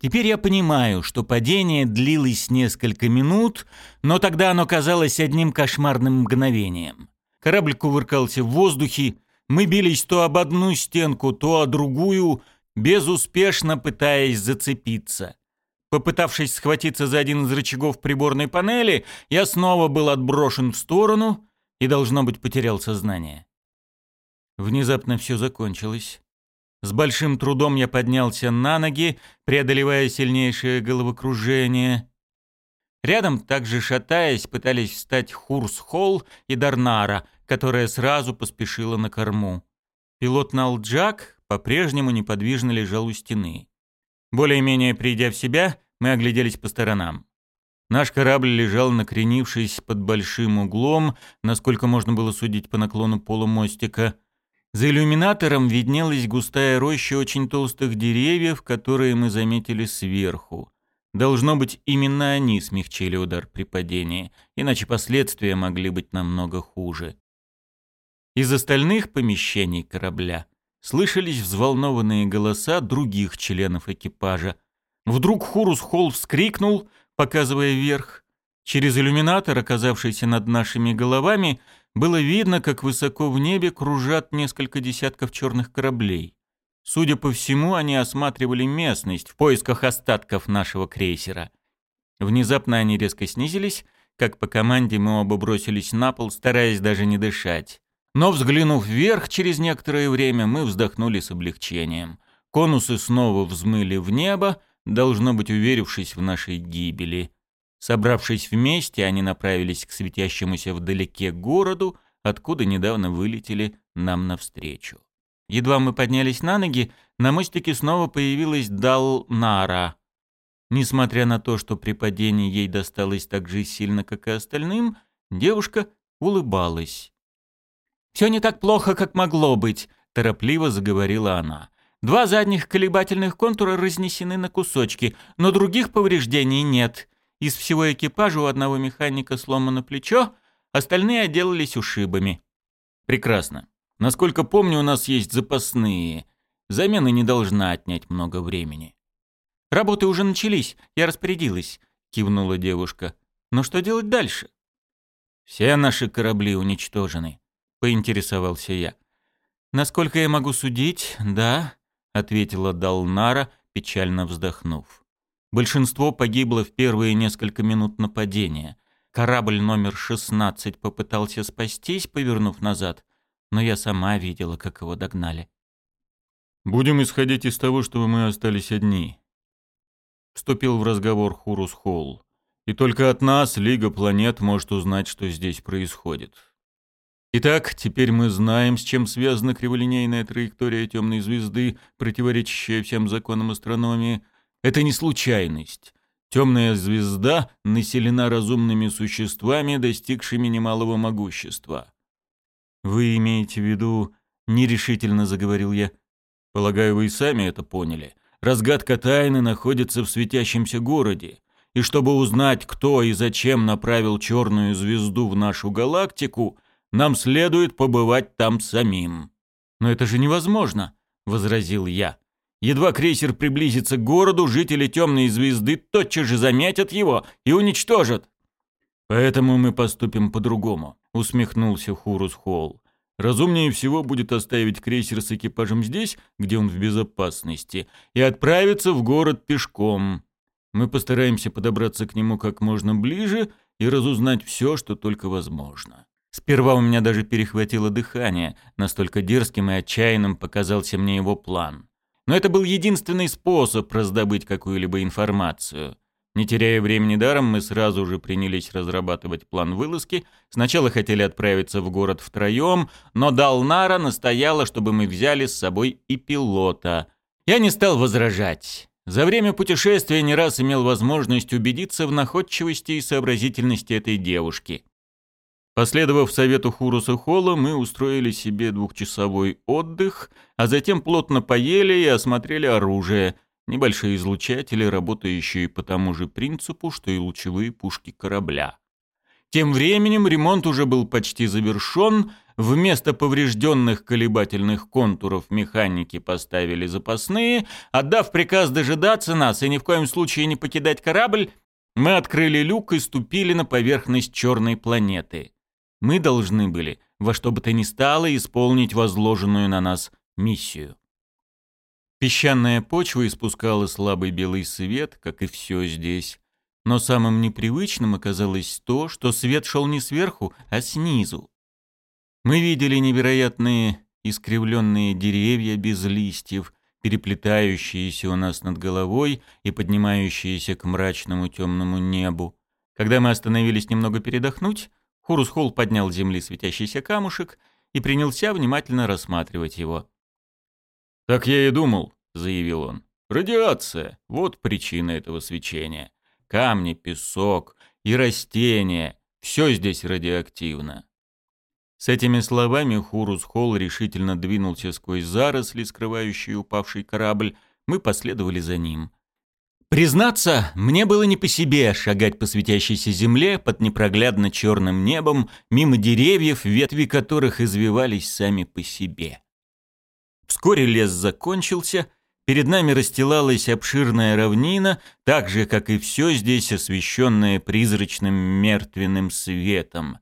Теперь я понимаю, что падение длилось несколько минут, но тогда оно казалось одним кошмарным мгновением. Корабль кувыркался в воздухе, мы бились то об одну стенку, то о другую, безуспешно пытаясь зацепиться. Попытавшись схватиться за один из рычагов приборной панели, я снова был отброшен в сторону и, должно быть, потерял сознание. Внезапно все закончилось. С большим трудом я поднялся на ноги, преодолевая сильнейшее головокружение. Рядом, также шатаясь, пытались встать Хурс-Холл и Дарнара, которая сразу поспешила на корму. Пилот Налджак по-прежнему неподвижно лежал у стены. Более-менее придя в себя, мы огляделись по сторонам. Наш корабль лежал, накренившись под большим углом, насколько можно было судить по наклону полумостика. За иллюминатором виднелась густая роща очень толстых деревьев, которые мы заметили сверху. Должно быть, именно они смягчили удар при падении, иначе последствия могли быть намного хуже. Из остальных помещений корабля слышались взволнованные голоса других членов экипажа. Вдруг Хурус Холл вскрикнул, показывая вверх. Через иллюминатор, оказавшийся над нашими головами, было видно, как высоко в небе кружат несколько десятков черных кораблей. Судя по всему, они осматривали местность в поисках остатков нашего крейсера. Внезапно они резко снизились, как по команде мы оба бросились на пол, стараясь даже не дышать. Но взглянув вверх через некоторое время, мы вздохнули с облегчением. Конусы снова взмыли в небо, должно быть уверившись в нашей гибели. Собравшись вместе, они направились к светящемуся вдалеке городу, откуда недавно вылетели нам навстречу. Едва мы поднялись на ноги, на мостике снова появилась Далнара. Несмотря на то, что при падении ей досталось так же сильно, как и остальным, девушка улыбалась. «Все не так плохо, как могло быть», — торопливо заговорила она. «Два задних колебательных контура разнесены на кусочки, но других повреждений нет. Из всего экипажа у одного механика сломано плечо, остальные отделались ушибами». «Прекрасно. Насколько помню, у нас есть запасные. Замена не должна отнять много времени». «Работы уже начались, я распорядилась», — кивнула девушка. «Но что делать дальше?» «Все наши корабли уничтожены», — поинтересовался я. «Насколько я могу судить, да», — ответила Далнара, печально вздохнув. Большинство погибло в первые несколько минут нападения. Корабль номер 16 попытался спастись, повернув назад, но я сама видела, как его догнали. «Будем исходить из того, что мы остались одни», — вступил в разговор Хурус Холл. «И только от нас Лига планет может узнать, что здесь происходит». Итак, теперь мы знаем, с чем связана криволинейная траектория темной звезды, противоречащая всем законам астрономии. Это не случайность. Темная звезда населена разумными существами, достигшими немалого могущества. «Вы имеете в виду...» — нерешительно заговорил я. «Полагаю, вы и сами это поняли. Разгадка тайны находится в светящемся городе. И чтобы узнать, кто и зачем направил черную звезду в нашу галактику — нам следует побывать там самим». «Но это же невозможно», — возразил я. «Едва крейсер приблизится к городу, жители Темной Звезды тотчас же заметят его и уничтожат». «Поэтому мы поступим по-другому», — усмехнулся Хурус Холл. «Разумнее всего будет оставить крейсер с экипажем здесь, где он в безопасности, и отправиться в город пешком. Мы постараемся подобраться к нему как можно ближе и разузнать все, что только возможно». Сперва у меня даже перехватило дыхание, настолько дерзким и отчаянным показался мне его план. Но это был единственный способ раздобыть какую-либо информацию. Не теряя времени даром, мы сразу же принялись разрабатывать план вылазки. Сначала хотели отправиться в город втроем, но Далнара настояла, чтобы мы взяли с собой и пилота. Я не стал возражать. За время путешествия не раз имел возможность убедиться в находчивости и сообразительности этой девушки. Последовав совету Хуруса Холла, мы устроили себе двухчасовой отдых, а затем плотно поели и осмотрели оружие, небольшие излучатели, работающие по тому же принципу, что и лучевые пушки корабля. Тем временем ремонт уже был почти завершен, вместо поврежденных колебательных контуров механики поставили запасные, отдав приказ дожидаться нас и ни в коем случае не покидать корабль, мы открыли люк и ступили на поверхность черной планеты. Мы должны были во что бы то ни стало исполнить возложенную на нас миссию. Песчаная почва испускала слабый белый свет, как и все здесь. Но самым непривычным оказалось то, что свет шел не сверху, а снизу. Мы видели невероятные искривленные деревья без листьев, переплетающиеся у нас над головой и поднимающиеся к мрачному темному небу. Когда мы остановились немного передохнуть, Хурусхол поднял с земли светящийся камушек и принялся внимательно рассматривать его. «Так я и думал», — заявил он. «Радиация — вот причина этого свечения. Камни, песок и растения — все здесь радиоактивно». С этими словами Хурус Холл решительно двинулся сквозь заросли, скрывающие упавший корабль. Мы последовали за ним. Признаться, мне было не по себе шагать по светящейся земле под непроглядно черным небом, мимо деревьев, ветви которых извивались сами по себе. Вскоре лес закончился, перед нами расстилалась обширная равнина, так же, как и все здесь, освещенное призрачным мертвенным светом.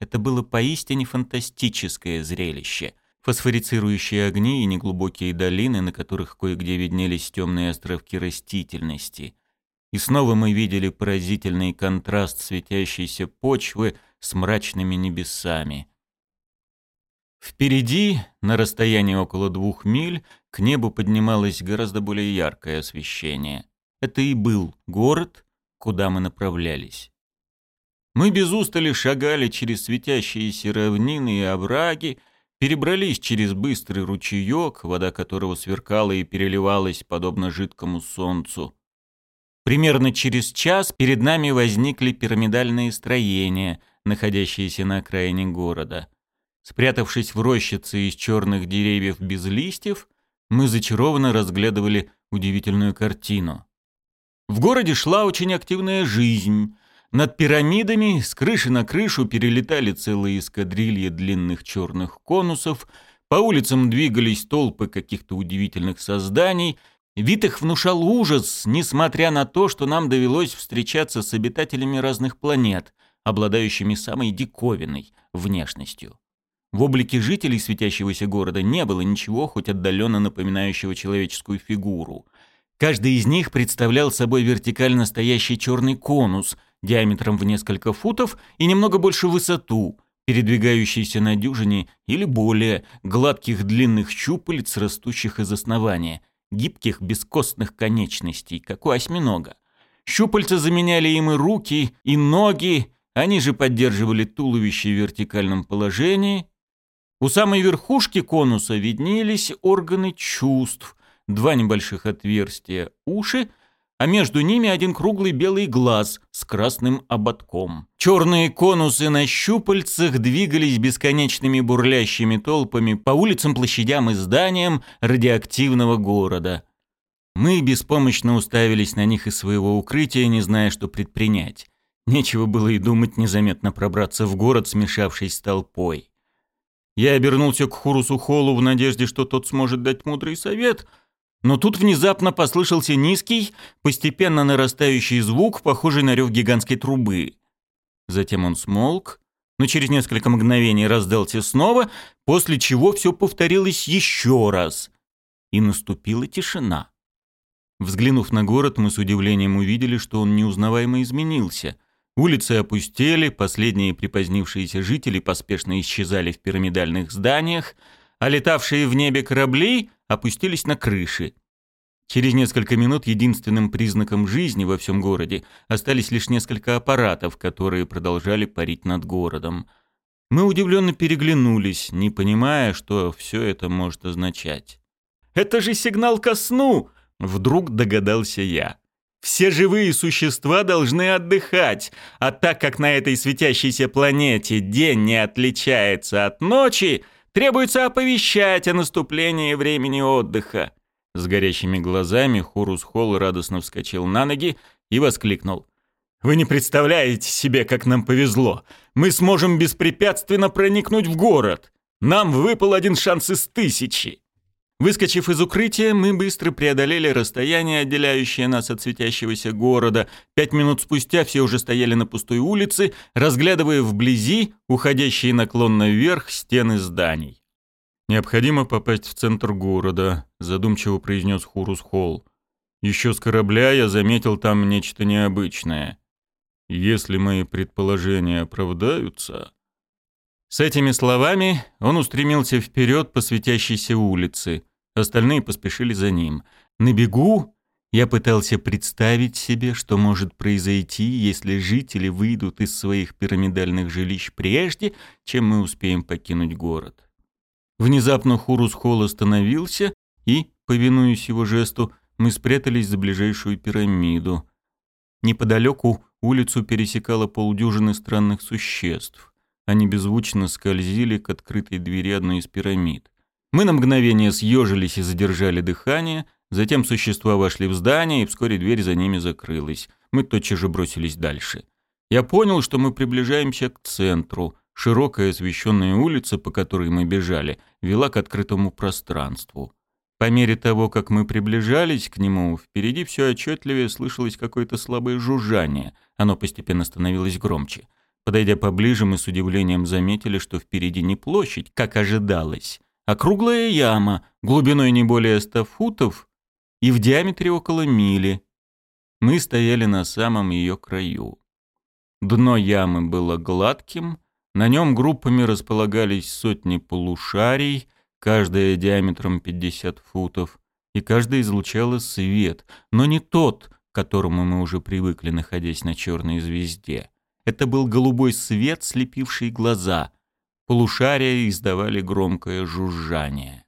Это было поистине фантастическое зрелище. Фосфорицирующие огни и неглубокие долины, на которых кое-где виднелись темные островки растительности. И снова мы видели поразительный контраст светящейся почвы с мрачными небесами. Впереди, на расстоянии около двух миль, к небу поднималось гораздо более яркое освещение. Это и был город, куда мы направлялись. Мы без устали шагали через светящиеся равнины и овраги, перебрались через быстрый ручеек, вода которого сверкала и переливалась, подобно жидкому солнцу. Примерно через час перед нами возникли пирамидальные строения, находящиеся на окраине города — Спрятавшись в рощице из черных деревьев без листьев, мы зачарованно разглядывали удивительную картину. В городе шла очень активная жизнь. Над пирамидами с крыши на крышу перелетали целые эскадрильи длинных черных конусов, по улицам двигались толпы каких-то удивительных созданий. Вид их внушал ужас, несмотря на то, что нам довелось встречаться с обитателями разных планет, обладающими самой диковинной внешностью. В облике жителей светящегося города не было ничего, хоть отдаленно напоминающего человеческую фигуру. Каждый из них представлял собой вертикально стоящий черный конус диаметром в несколько футов и немного больше высоту, передвигающийся на дюжине или более гладких длинных щупалец, растущих из основания, гибких бескостных конечностей, как у осьминога. Щупальца заменяли им и руки, и ноги, они же поддерживали туловище в вертикальном положении, у самой верхушки конуса виднелись органы чувств, два небольших отверстия – уши, а между ними один круглый белый глаз с красным ободком. Черные конусы на щупальцах двигались бесконечными бурлящими толпами по улицам, площадям и зданиям радиоактивного города. Мы беспомощно уставились на них из своего укрытия, не зная, что предпринять. Нечего было и думать незаметно пробраться в город, смешавшись с толпой. Я обернулся к Хурусу Холу в надежде, что тот сможет дать мудрый совет, но тут внезапно послышался низкий, постепенно нарастающий звук, похожий на рев гигантской трубы. Затем он смолк, но через несколько мгновений раздался снова, после чего все повторилось еще раз. И наступила тишина. Взглянув на город, мы с удивлением увидели, что он неузнаваемо изменился — Улицы опустели, последние припозднившиеся жители поспешно исчезали в пирамидальных зданиях, а летавшие в небе корабли опустились на крыши. Через несколько минут единственным признаком жизни во всем городе остались лишь несколько аппаратов, которые продолжали парить над городом. Мы удивленно переглянулись, не понимая, что все это может означать. «Это же сигнал ко сну!» — вдруг догадался я. Все живые существа должны отдыхать, а так как на этой светящейся планете день не отличается от ночи, требуется оповещать о наступлении времени отдыха. С горящими глазами Хурус Холл радостно вскочил на ноги и воскликнул. «Вы не представляете себе, как нам повезло! Мы сможем беспрепятственно проникнуть в город! Нам выпал один шанс из тысячи!» Выскочив из укрытия, мы быстро преодолели расстояние, отделяющее нас от светящегося города. Пять минут спустя все уже стояли на пустой улице, разглядывая вблизи уходящие наклонно вверх стены зданий. «Необходимо попасть в центр города», — задумчиво произнес Хурус Холл. «Еще с корабля я заметил там нечто необычное. Если мои предположения оправдаются...» С этими словами он устремился вперед по светящейся улице. Остальные поспешили за ним. На бегу я пытался представить себе, что может произойти, если жители выйдут из своих пирамидальных жилищ прежде, чем мы успеем покинуть город. Внезапно Хурус Холл остановился, и, повинуясь его жесту, мы спрятались за ближайшую пирамиду. Неподалеку улицу пересекало полдюжины странных существ. Они беззвучно скользили к открытой двери одной из пирамид. Мы на мгновение съежились и задержали дыхание, затем существа вошли в здание, и вскоре дверь за ними закрылась. Мы тотчас же бросились дальше. Я понял, что мы приближаемся к центру. Широкая освещенная улица, по которой мы бежали, вела к открытому пространству. По мере того, как мы приближались к нему, впереди все отчетливее слышалось какое-то слабое жужжание. Оно постепенно становилось громче. Подойдя поближе, мы с удивлением заметили, что впереди не площадь, как ожидалось, Округлая яма, глубиной не более ста футов и в диаметре около мили. Мы стояли на самом ее краю. Дно ямы было гладким, на нем группами располагались сотни полушарий, каждая диаметром 50 футов, и каждая излучала свет, но не тот, к которому мы уже привыкли, находясь на черной звезде. Это был голубой свет, слепивший глаза — полушария издавали громкое жужжание.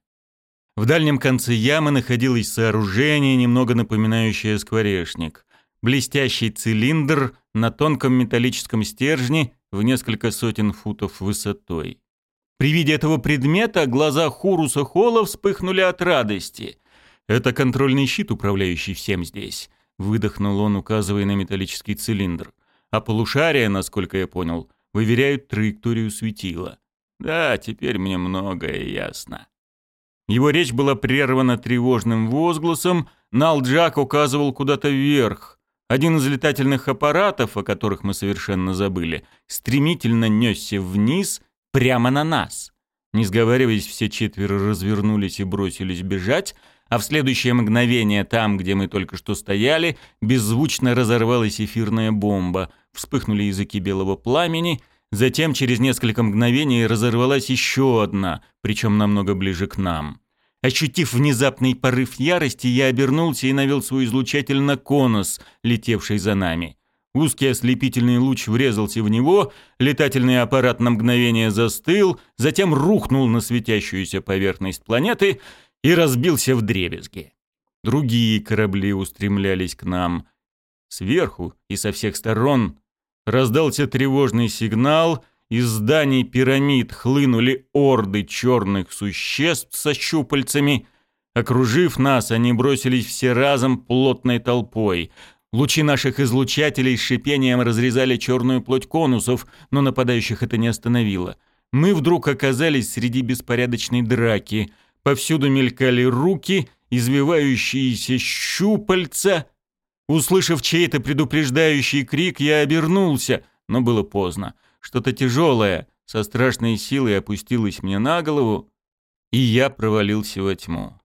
В дальнем конце ямы находилось сооружение, немного напоминающее скворечник. Блестящий цилиндр на тонком металлическом стержне в несколько сотен футов высотой. При виде этого предмета глаза Хуруса Холла вспыхнули от радости. «Это контрольный щит, управляющий всем здесь», — выдохнул он, указывая на металлический цилиндр. «А полушария, насколько я понял, выверяют траекторию светила. Да, теперь мне многое ясно. Его речь была прервана тревожным возгласом, Налджак указывал куда-то вверх. Один из летательных аппаратов, о которых мы совершенно забыли, стремительно несся вниз прямо на нас. Не сговариваясь, все четверо развернулись и бросились бежать, а в следующее мгновение там, где мы только что стояли, беззвучно разорвалась эфирная бомба, вспыхнули языки белого пламени — Затем через несколько мгновений разорвалась еще одна, причем намного ближе к нам. Ощутив внезапный порыв ярости, я обернулся и навел свой излучатель на конус, летевший за нами. Узкий ослепительный луч врезался в него, летательный аппарат на мгновение застыл, затем рухнул на светящуюся поверхность планеты и разбился в дребезги. Другие корабли устремлялись к нам. Сверху и со всех сторон Раздался тревожный сигнал, из зданий пирамид хлынули орды черных существ со щупальцами. Окружив нас, они бросились все разом плотной толпой. Лучи наших излучателей с шипением разрезали черную плоть конусов, но нападающих это не остановило. Мы вдруг оказались среди беспорядочной драки. Повсюду мелькали руки, извивающиеся щупальца — Услышав чей-то предупреждающий крик, я обернулся, но было поздно. Что-то тяжелое со страшной силой опустилось мне на голову, и я провалился во тьму.